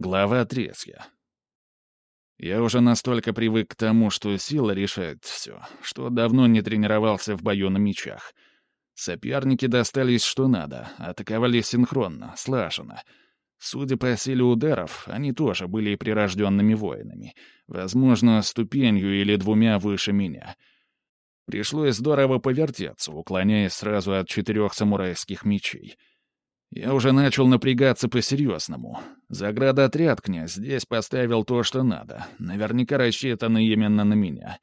Глава третья. Я уже настолько привык к тому, что сила решает все, что давно не тренировался в бою на мечах. Соперники достались что надо, атаковали синхронно, слаженно. Судя по силе ударов, они тоже были прирожденными воинами, возможно, ступенью или двумя выше меня. Пришлось здорово повертеться, уклоняясь сразу от четырех самурайских мечей — я уже начал напрягаться по-серьезному. Заградотряд князь здесь поставил то, что надо. Наверняка рассчитано именно на меня.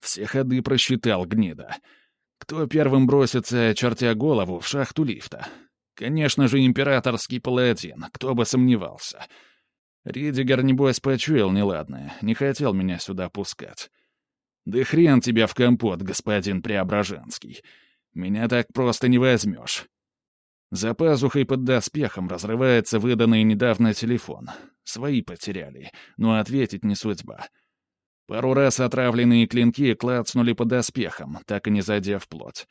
Все ходы просчитал гнида. Кто первым бросится, чертя голову, в шахту лифта? Конечно же, императорский паладин, кто бы сомневался. Ридигер, небось, почуял неладное, не хотел меня сюда пускать. Да хрен тебя в компот, господин Преображенский. Меня так просто не возьмешь. За пазухой под доспехом разрывается выданный недавно телефон. Свои потеряли, но ответить не судьба. Пару раз отравленные клинки клацнули под доспехом, так и не зайдя в плоть.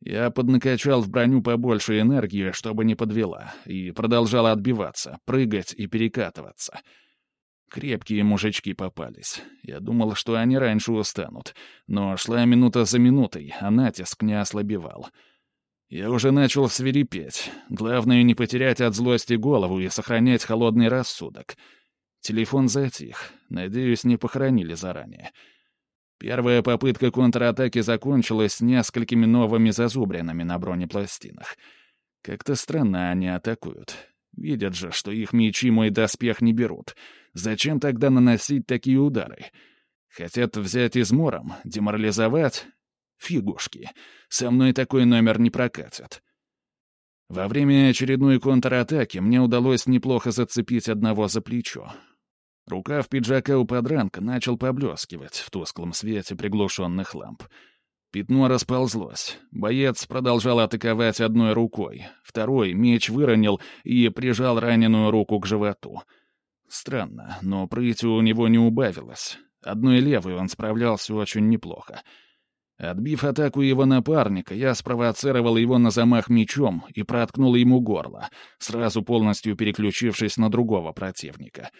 Я поднакачал в броню побольше энергии, чтобы не подвела, и продолжал отбиваться, прыгать и перекатываться. Крепкие мужички попались. Я думал, что они раньше устанут, но шла минута за минутой, а натиск не ослабевал — я уже начал свирепеть. Главное, не потерять от злости голову и сохранять холодный рассудок. Телефон затих. Надеюсь, не похоронили заранее. Первая попытка контратаки закончилась несколькими новыми зазубринами на бронепластинах. Как-то странно они атакуют. Видят же, что их мечи мой доспех не берут. Зачем тогда наносить такие удары? Хотят взять измором, деморализовать? Фигушки. Со мной такой номер не прокатит. Во время очередной контратаки мне удалось неплохо зацепить одного за плечо. Рукав пиджака у подранка начал поблескивать в тусклом свете приглушенных ламп. Пятно расползлось. Боец продолжал атаковать одной рукой. Второй меч выронил и прижал раненую руку к животу. Странно, но прытью у него не убавилось. Одной левой он справлялся очень неплохо. Отбив атаку его напарника, я спровоцировал его на замах мечом и проткнул ему горло, сразу полностью переключившись на другого противника.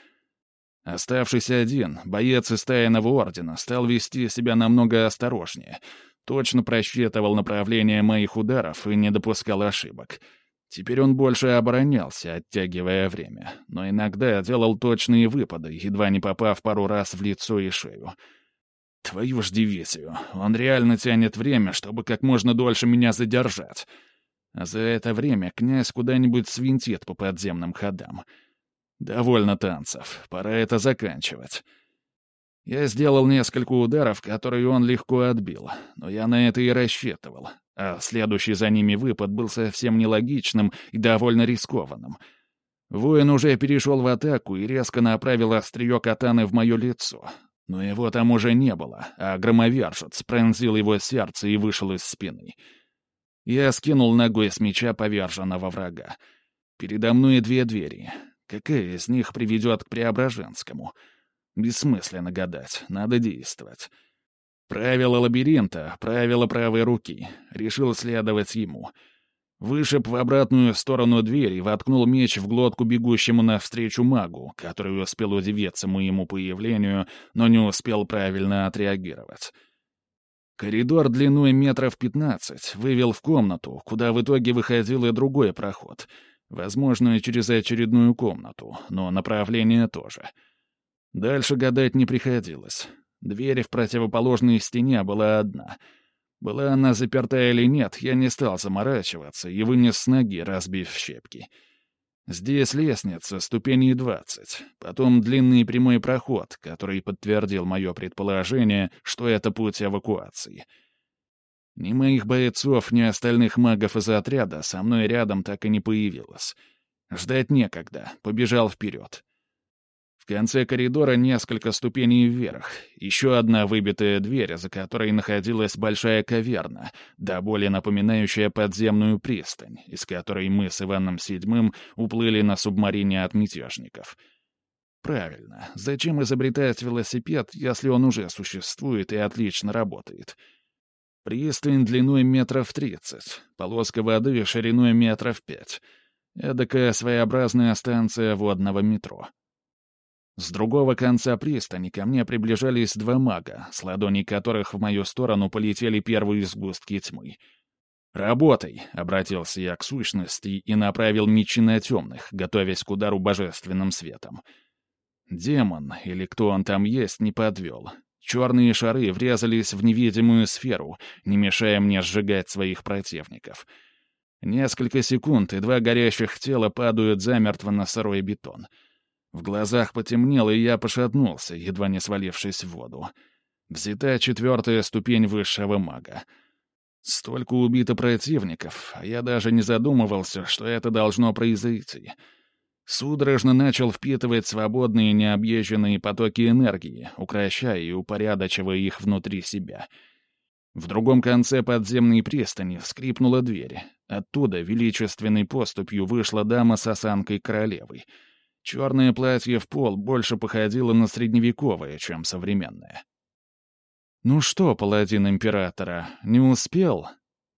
Оставшись один, боец из тайного ордена стал вести себя намного осторожнее, точно просчитывал направление моих ударов и не допускал ошибок. Теперь он больше оборонялся, оттягивая время, но иногда делал точные выпады, едва не попав пару раз в лицо и шею — Твою ж дивизию. Он реально тянет время, чтобы как можно дольше меня задержать. А за это время князь куда-нибудь свинтит по подземным ходам. Довольно танцев. Пора это заканчивать. Я сделал несколько ударов, которые он легко отбил, но я на это и рассчитывал. А следующий за ними выпад был совсем нелогичным и довольно рискованным. Воин уже перешел в атаку и резко направил острие катаны в мое лицо, но его там уже не было, а громовержец пронзил его сердце и вышел из спины. Я скинул ногой с меча поверженного врага. Передо мной две двери. Какая из них приведет к Преображенскому? Бессмысленно гадать, надо действовать. Правило лабиринта, правило правой руки. Решил следовать ему — Вышиб в обратную сторону двери и воткнул меч в глотку бегущему навстречу магу, который успел удивиться моему появлению, но не успел правильно отреагировать. Коридор длиной метров пятнадцать вывел в комнату, куда в итоге выходил и другой проход. Возможно, через очередную комнату, но направление тоже. Дальше гадать не приходилось. Дверь в противоположной стене была одна — была она заперта или нет, я не стал заморачиваться и вынес с ноги, разбив щепки. Здесь лестница, ступеней двадцать, потом длинный прямой проход, который подтвердил мое предположение, что это путь эвакуации. Ни моих бойцов, ни остальных магов из отряда со мной рядом так и не появилось. Ждать некогда, побежал вперед. В конце коридора несколько ступеней вверх, еще одна выбитая дверь, за которой находилась большая каверна, да более напоминающая подземную пристань, из которой мы с Иваном Седьмым уплыли на субмарине от мятежников. Правильно, зачем изобретать велосипед, если он уже существует и отлично работает? Пристань длиной метров тридцать, полоска воды шириной метров пять. Эдакая своеобразная станция водного метро. С другого конца пристани ко мне приближались два мага, с ладоней которых в мою сторону полетели первые сгустки тьмы. «Работай!» — обратился я к сущности и направил мечи на темных, готовясь к удару божественным светом. Демон, или кто он там есть, не подвел. Черные шары врезались в невидимую сферу, не мешая мне сжигать своих противников. Несколько секунд, и два горящих тела падают замертво на сырой бетон — в глазах потемнело, и я пошатнулся, едва не свалившись в воду. Взята четвертая ступень высшего мага. Столько убито противников, а я даже не задумывался, что это должно произойти. Судорожно начал впитывать свободные необъезженные потоки энергии, укращая и упорядочивая их внутри себя. В другом конце подземной пристани скрипнула дверь. Оттуда величественной поступью вышла дама с осанкой королевы — Черное платье в пол больше походило на средневековое, чем современное. «Ну что, паладин императора, не успел?»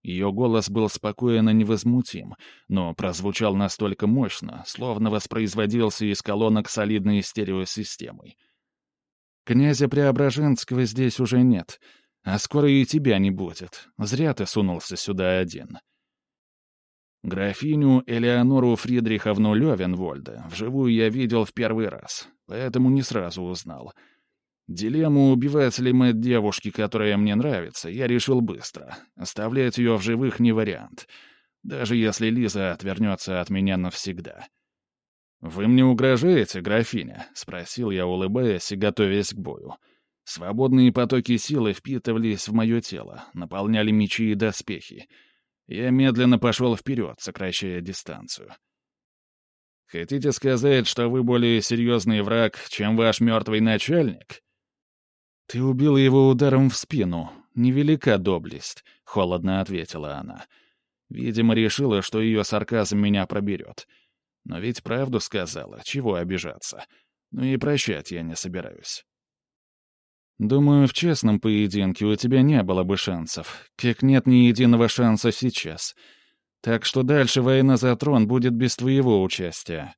Ее голос был спокоен и невозмутим, но прозвучал настолько мощно, словно воспроизводился из колонок солидной стереосистемой. «Князя Преображенского здесь уже нет, а скоро и тебя не будет. Зря ты сунулся сюда один». Графиню Элеонору Фридриховну Левенвольда вживую я видел в первый раз, поэтому не сразу узнал. Дилемму, убивать ли мать девушки, которая мне нравится, я решил быстро. Оставлять ее в живых не вариант, даже если Лиза отвернется от меня навсегда. «Вы мне угрожаете, графиня?» — спросил я, улыбаясь и готовясь к бою. Свободные потоки силы впитывались в мое тело, наполняли мечи и доспехи — я медленно пошел вперед, сокращая дистанцию. «Хотите сказать, что вы более серьезный враг, чем ваш мертвый начальник?» «Ты убил его ударом в спину. Невелика доблесть», — холодно ответила она. Видимо, решила, что ее сарказм меня проберет. Но ведь правду сказала, чего обижаться. Ну и прощать я не собираюсь. Думаю, в честном поединке у тебя не было бы шансов, как нет ни единого шанса сейчас. Так что дальше война за трон будет без твоего участия.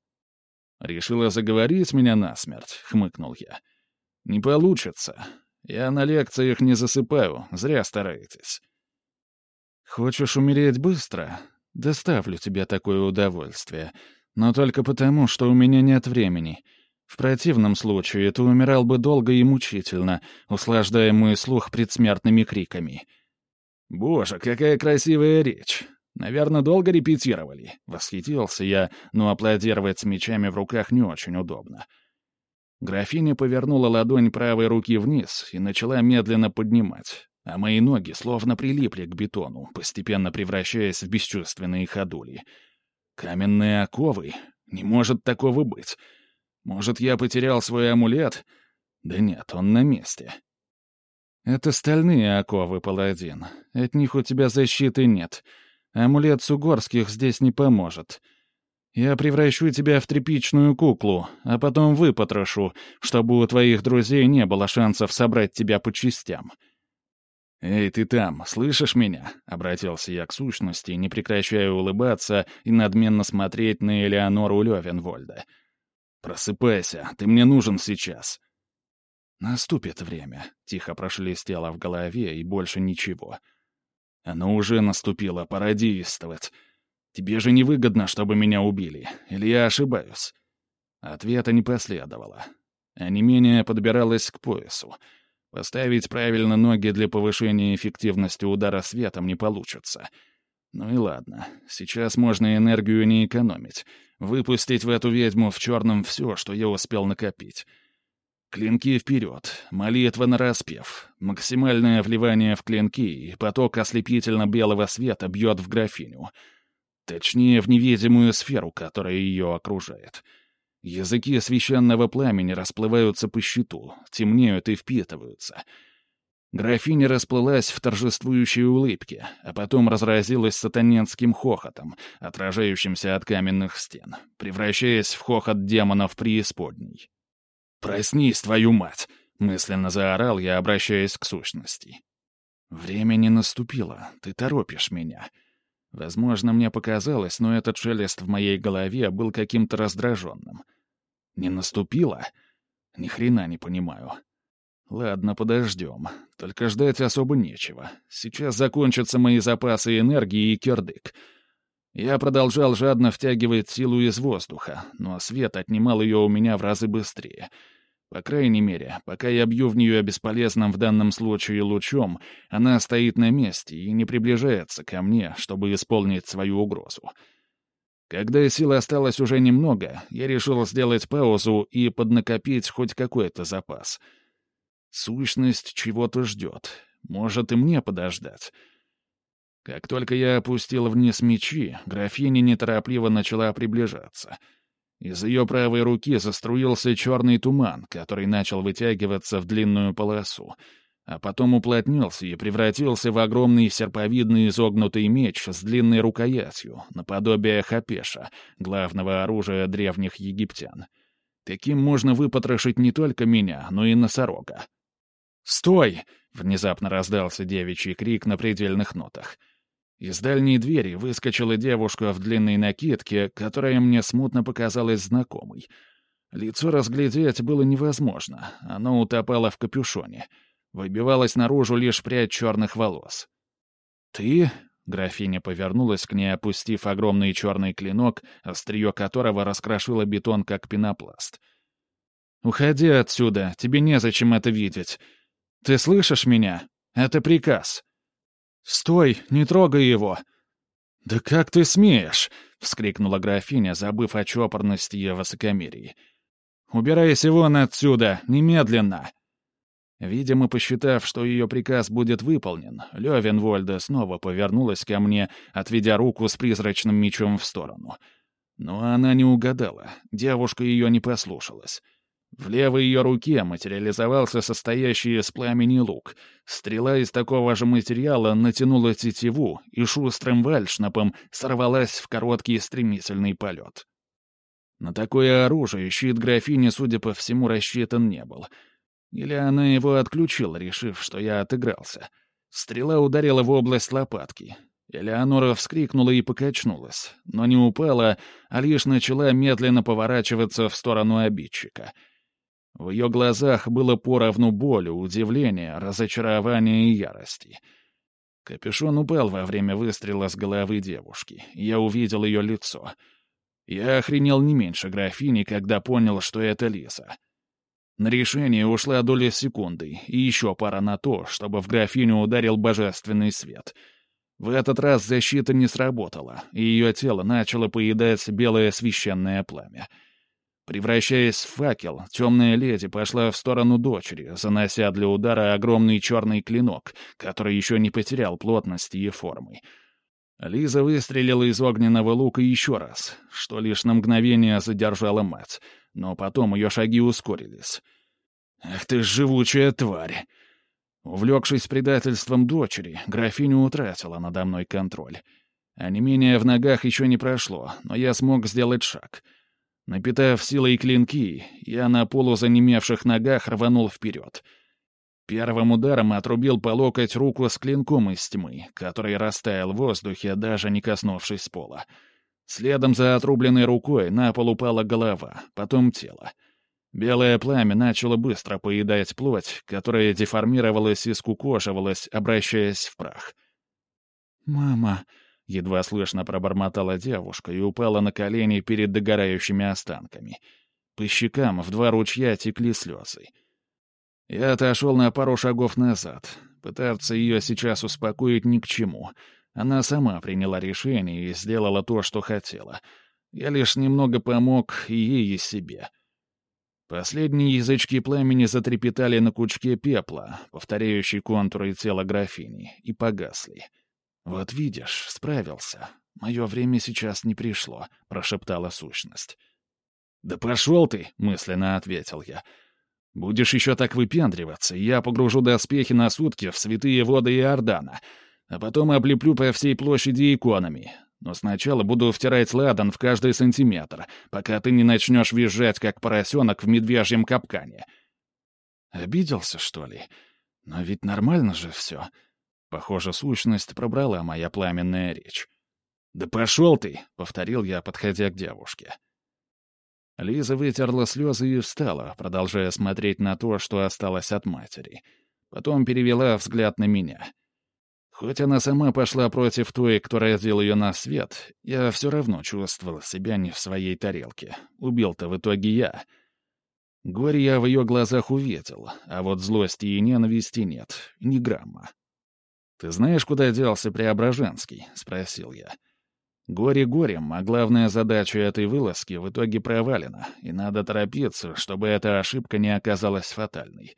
Решила заговорить меня насмерть, хмыкнул я. Не получится. Я на лекциях не засыпаю, зря стараетесь. Хочешь умереть быстро? Доставлю тебе такое удовольствие. Но только потому, что у меня нет времени — в противном случае ты умирал бы долго и мучительно, услаждая мой слух предсмертными криками. «Боже, какая красивая речь! Наверное, долго репетировали?» — восхитился я, но аплодировать с мечами в руках не очень удобно. Графиня повернула ладонь правой руки вниз и начала медленно поднимать, а мои ноги словно прилипли к бетону, постепенно превращаясь в бесчувственные ходули. «Каменные оковы? Не может такого быть!» Может, я потерял свой амулет? Да нет, он на месте. Это стальные оковы, паладин. От них у тебя защиты нет. Амулет Сугорских здесь не поможет. Я превращу тебя в тряпичную куклу, а потом выпотрошу, чтобы у твоих друзей не было шансов собрать тебя по частям. «Эй, ты там, слышишь меня?» — обратился я к сущности, не прекращая улыбаться и надменно смотреть на Элеонору Левенвольда — «Просыпайся, ты мне нужен сейчас». «Наступит время», — тихо прошелестело в голове, и больше ничего. «Оно уже наступило, пора действовать. Тебе же невыгодно, чтобы меня убили, или я ошибаюсь?» Ответа не последовало. А не менее подбиралась к поясу. Поставить правильно ноги для повышения эффективности удара светом не получится. Ну и ладно, сейчас можно энергию не экономить. Выпустить в эту ведьму в черном все, что я успел накопить. Клинки вперед, молитва на распев, максимальное вливание в клинки, и поток ослепительно-белого света бьет в графиню. Точнее, в невидимую сферу, которая ее окружает. Языки священного пламени расплываются по щиту, темнеют и впитываются — Графиня расплылась в торжествующей улыбке, а потом разразилась сатаненским хохотом, отражающимся от каменных стен, превращаясь в хохот демонов преисподней. «Проснись, твою мать!» — мысленно заорал я, обращаясь к сущности. «Время не наступило, ты торопишь меня». Возможно, мне показалось, но этот шелест в моей голове был каким-то раздраженным. «Не наступило?» Ни хрена не понимаю. Ладно, подождем. Только ждать особо нечего. Сейчас закончатся мои запасы энергии и кирдык. Я продолжал жадно втягивать силу из воздуха, но свет отнимал ее у меня в разы быстрее. По крайней мере, пока я бью в нее бесполезным в данном случае лучом, она стоит на месте и не приближается ко мне, чтобы исполнить свою угрозу. Когда силы осталось уже немного, я решил сделать паузу и поднакопить хоть какой-то запас — Сущность чего-то ждет. Может, и мне подождать. Как только я опустил вниз мечи, графиня неторопливо начала приближаться. Из ее правой руки заструился черный туман, который начал вытягиваться в длинную полосу, а потом уплотнился и превратился в огромный серповидный изогнутый меч с длинной рукоятью, наподобие хапеша, главного оружия древних египтян. Таким можно выпотрошить не только меня, но и носорога. «Стой!» — внезапно раздался девичий крик на предельных нотах. Из дальней двери выскочила девушка в длинной накидке, которая мне смутно показалась знакомой. Лицо разглядеть было невозможно, оно утопало в капюшоне. Выбивалась наружу лишь прядь черных волос. «Ты?» — графиня повернулась к ней, опустив огромный черный клинок, острие которого раскрошило бетон, как пенопласт. «Уходи отсюда, тебе незачем это видеть. Ты слышишь меня? Это приказ. Стой, не трогай его. Да как ты смеешь? вскрикнула графиня, забыв о чопорности и высокомерии. Убирайся вон отсюда, немедленно. Видимо, посчитав, что ее приказ будет выполнен, Левенвольда снова повернулась ко мне, отведя руку с призрачным мечом в сторону. Но она не угадала, девушка ее не послушалась. В левой ее руке материализовался состоящий из пламени лук. Стрела из такого же материала натянула тетиву и шустрым вальшнапом сорвалась в короткий стремительный полет. На такое оружие щит графини, судя по всему, рассчитан не был. Или она его отключила, решив, что я отыгрался. Стрела ударила в область лопатки. Элеонора вскрикнула и покачнулась, но не упала, а лишь начала медленно поворачиваться в сторону обидчика — в ее глазах было поровну боли, удивления, разочарования и ярости. Капюшон упал во время выстрела с головы девушки. Я увидел ее лицо. Я охренел не меньше графини, когда понял, что это Лиза. На решение ушла доля секунды, и еще пара на то, чтобы в графиню ударил божественный свет. В этот раз защита не сработала, и ее тело начало поедать белое священное пламя — Превращаясь в факел, темная леди пошла в сторону дочери, занося для удара огромный черный клинок, который еще не потерял плотности и формы. Лиза выстрелила из огненного лука еще раз, что лишь на мгновение задержала мать, но потом ее шаги ускорились. «Ах ты живучая тварь!» Увлекшись предательством дочери, графиня утратила надо мной контроль. А не менее в ногах еще не прошло, но я смог сделать шаг — Напитав силой клинки, я на полузанемевших ногах рванул вперед. Первым ударом отрубил по локоть руку с клинком из тьмы, который растаял в воздухе, даже не коснувшись пола. Следом за отрубленной рукой на пол упала голова, потом тело. Белое пламя начало быстро поедать плоть, которая деформировалась и скукоживалась, обращаясь в прах. «Мама!» Едва слышно пробормотала девушка и упала на колени перед догорающими останками. По щекам в два ручья текли слезы. Я отошел на пару шагов назад. Пытаться ее сейчас успокоить ни к чему. Она сама приняла решение и сделала то, что хотела. Я лишь немного помог и ей, и себе. Последние язычки пламени затрепетали на кучке пепла, повторяющей контуры тела графини, и погасли. — «Вот видишь, справился. Мое время сейчас не пришло», — прошептала сущность. «Да пошел ты!» — мысленно ответил я. «Будешь еще так выпендриваться, я погружу доспехи на сутки в святые воды Иордана, а потом облеплю по всей площади иконами. Но сначала буду втирать ладан в каждый сантиметр, пока ты не начнешь визжать, как поросенок в медвежьем капкане». «Обиделся, что ли? Но ведь нормально же все». Похоже, сущность пробрала моя пламенная речь. «Да пошел ты!» — повторил я, подходя к девушке. Лиза вытерла слезы и встала, продолжая смотреть на то, что осталось от матери. Потом перевела взгляд на меня. Хоть она сама пошла против той, кто родил ее на свет, я все равно чувствовал себя не в своей тарелке. Убил-то в итоге я. Горе я в ее глазах увидел, а вот злости и ненависти нет, ни грамма. «Ты знаешь, куда делся Преображенский?» — спросил я. Горе горем, а главная задача этой вылазки в итоге провалена, и надо торопиться, чтобы эта ошибка не оказалась фатальной.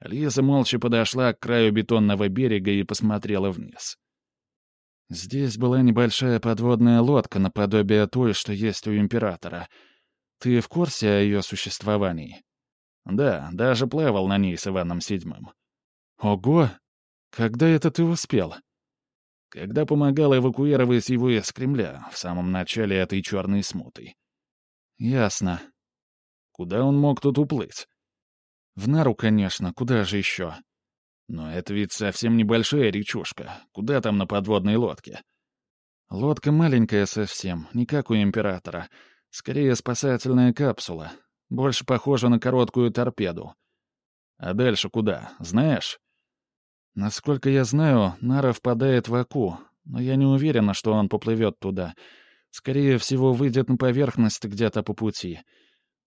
Лиза молча подошла к краю бетонного берега и посмотрела вниз. «Здесь была небольшая подводная лодка наподобие той, что есть у императора. Ты в курсе о ее существовании?» «Да, даже плавал на ней с Иваном Седьмым». «Ого! Когда это ты успел?» когда помогал эвакуировать его из Кремля в самом начале этой черной смуты. Ясно. Куда он мог тут уплыть? В Нару, конечно, куда же еще? Но это ведь совсем небольшая речушка. Куда там на подводной лодке? Лодка маленькая совсем, не как у Императора. Скорее спасательная капсула. Больше похожа на короткую торпеду. А дальше куда, знаешь? Насколько я знаю, Нара впадает в Аку, но я не уверена, что он поплывет туда. Скорее всего, выйдет на поверхность где-то по пути.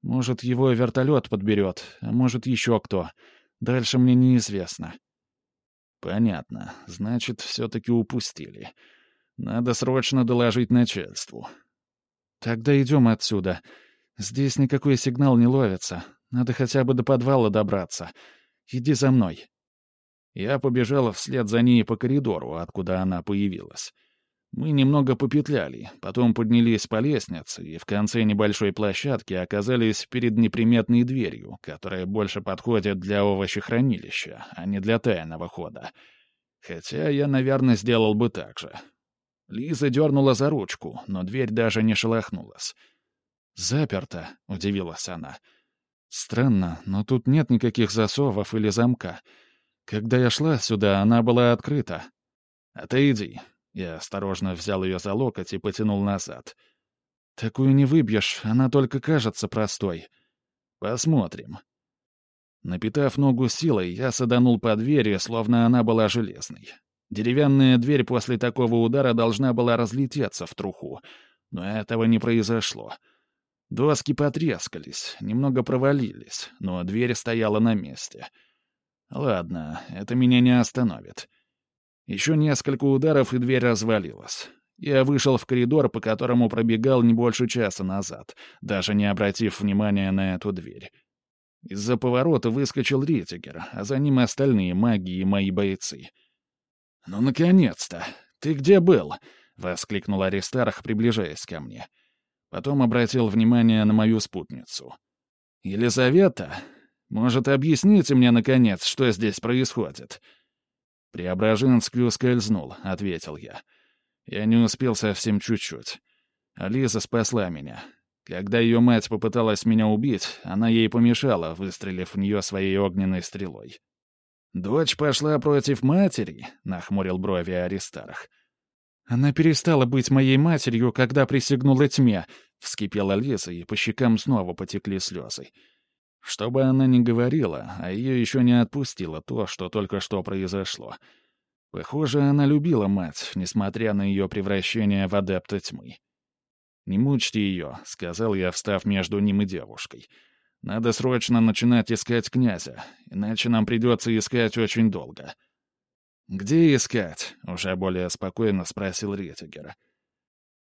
Может, его вертолет подберет, а может, еще кто. Дальше мне неизвестно. Понятно. Значит, все-таки упустили. Надо срочно доложить начальству. Тогда идем отсюда. Здесь никакой сигнал не ловится. Надо хотя бы до подвала добраться. Иди за мной. Я побежал вслед за ней по коридору, откуда она появилась. Мы немного попетляли, потом поднялись по лестнице и в конце небольшой площадки оказались перед неприметной дверью, которая больше подходит для овощехранилища, а не для тайного хода. Хотя я, наверное, сделал бы так же. Лиза дернула за ручку, но дверь даже не шелохнулась. «Заперто», — удивилась она. «Странно, но тут нет никаких засовов или замка». Когда я шла сюда, она была открыта. «Отойди». Я осторожно взял ее за локоть и потянул назад. «Такую не выбьешь, она только кажется простой. Посмотрим». Напитав ногу силой, я саданул по двери, словно она была железной. Деревянная дверь после такого удара должна была разлететься в труху, но этого не произошло. Доски потрескались, немного провалились, но дверь стояла на месте — Ладно, это меня не остановит. Еще несколько ударов, и дверь развалилась. Я вышел в коридор, по которому пробегал не больше часа назад, даже не обратив внимания на эту дверь. Из-за поворота выскочил Ритигер, а за ним остальные маги и мои бойцы. «Ну, наконец-то! Ты где был?» — воскликнул Аристарх, приближаясь ко мне. Потом обратил внимание на мою спутницу. «Елизавета, может, объясните мне, наконец, что здесь происходит?» «Преображенский ускользнул», — ответил я. «Я не успел совсем чуть-чуть. Ализа спасла меня. Когда ее мать попыталась меня убить, она ей помешала, выстрелив в нее своей огненной стрелой». «Дочь пошла против матери?» — нахмурил брови Аристарх. «Она перестала быть моей матерью, когда присягнула тьме», — вскипела Лиза, и по щекам снова потекли слезы. Что бы она ни говорила, а ее еще не отпустило то, что только что произошло. Похоже, она любила мать, несмотря на ее превращение в адепта тьмы. «Не мучьте ее», — сказал я, встав между ним и девушкой. «Надо срочно начинать искать князя, иначе нам придется искать очень долго». «Где искать?» — уже более спокойно спросил Ретигер.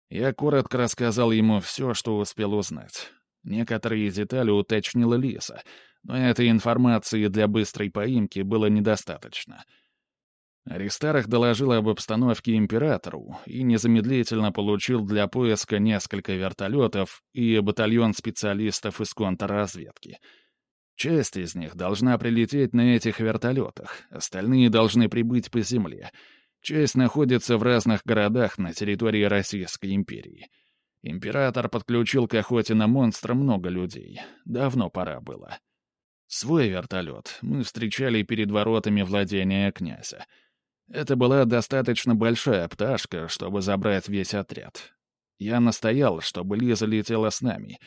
Я коротко рассказал ему все, что успел узнать. Некоторые детали уточнила Лиса, но этой информации для быстрой поимки было недостаточно. Аристарх доложил об обстановке императору и незамедлительно получил для поиска несколько вертолетов и батальон специалистов из контрразведки. Часть из них должна прилететь на этих вертолетах, остальные должны прибыть по земле. Часть находится в разных городах на территории Российской империи. Император подключил к охоте на монстра много людей. Давно пора было. Свой вертолет мы встречали перед воротами владения князя. Это была достаточно большая пташка, чтобы забрать весь отряд. Я настоял, чтобы Лиза летела с нами.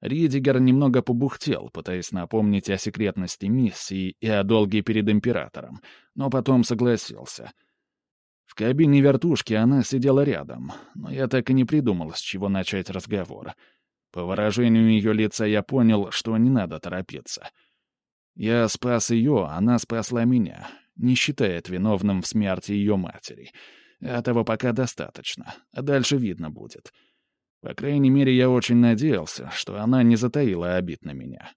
Ридигер немного побухтел, пытаясь напомнить о секретности миссии и о долге перед императором, но потом согласился. Кабине вертушки она сидела рядом, но я так и не придумал, с чего начать разговор. По выражению ее лица я понял, что не надо торопиться. Я спас ее, она спасла меня, не считает виновным в смерти ее матери. Этого пока достаточно, а дальше видно будет. — по крайней мере, я очень надеялся, что она не затаила обид на меня.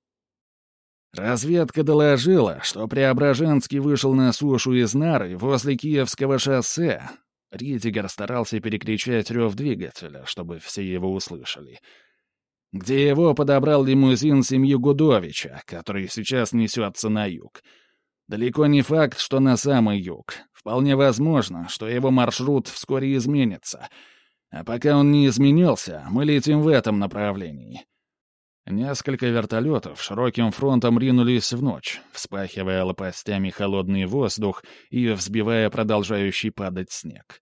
Разведка доложила, что Преображенский вышел на сушу из Нары возле Киевского шоссе. Ритигер старался перекричать рев двигателя, чтобы все его услышали. Где его подобрал лимузин семьи Гудовича, который сейчас несется на юг. Далеко не факт, что на самый юг. Вполне возможно, что его маршрут вскоре изменится — а пока он не изменился, мы летим в этом направлении. Несколько вертолетов широким фронтом ринулись в ночь, вспахивая лопастями холодный воздух и взбивая продолжающий падать снег.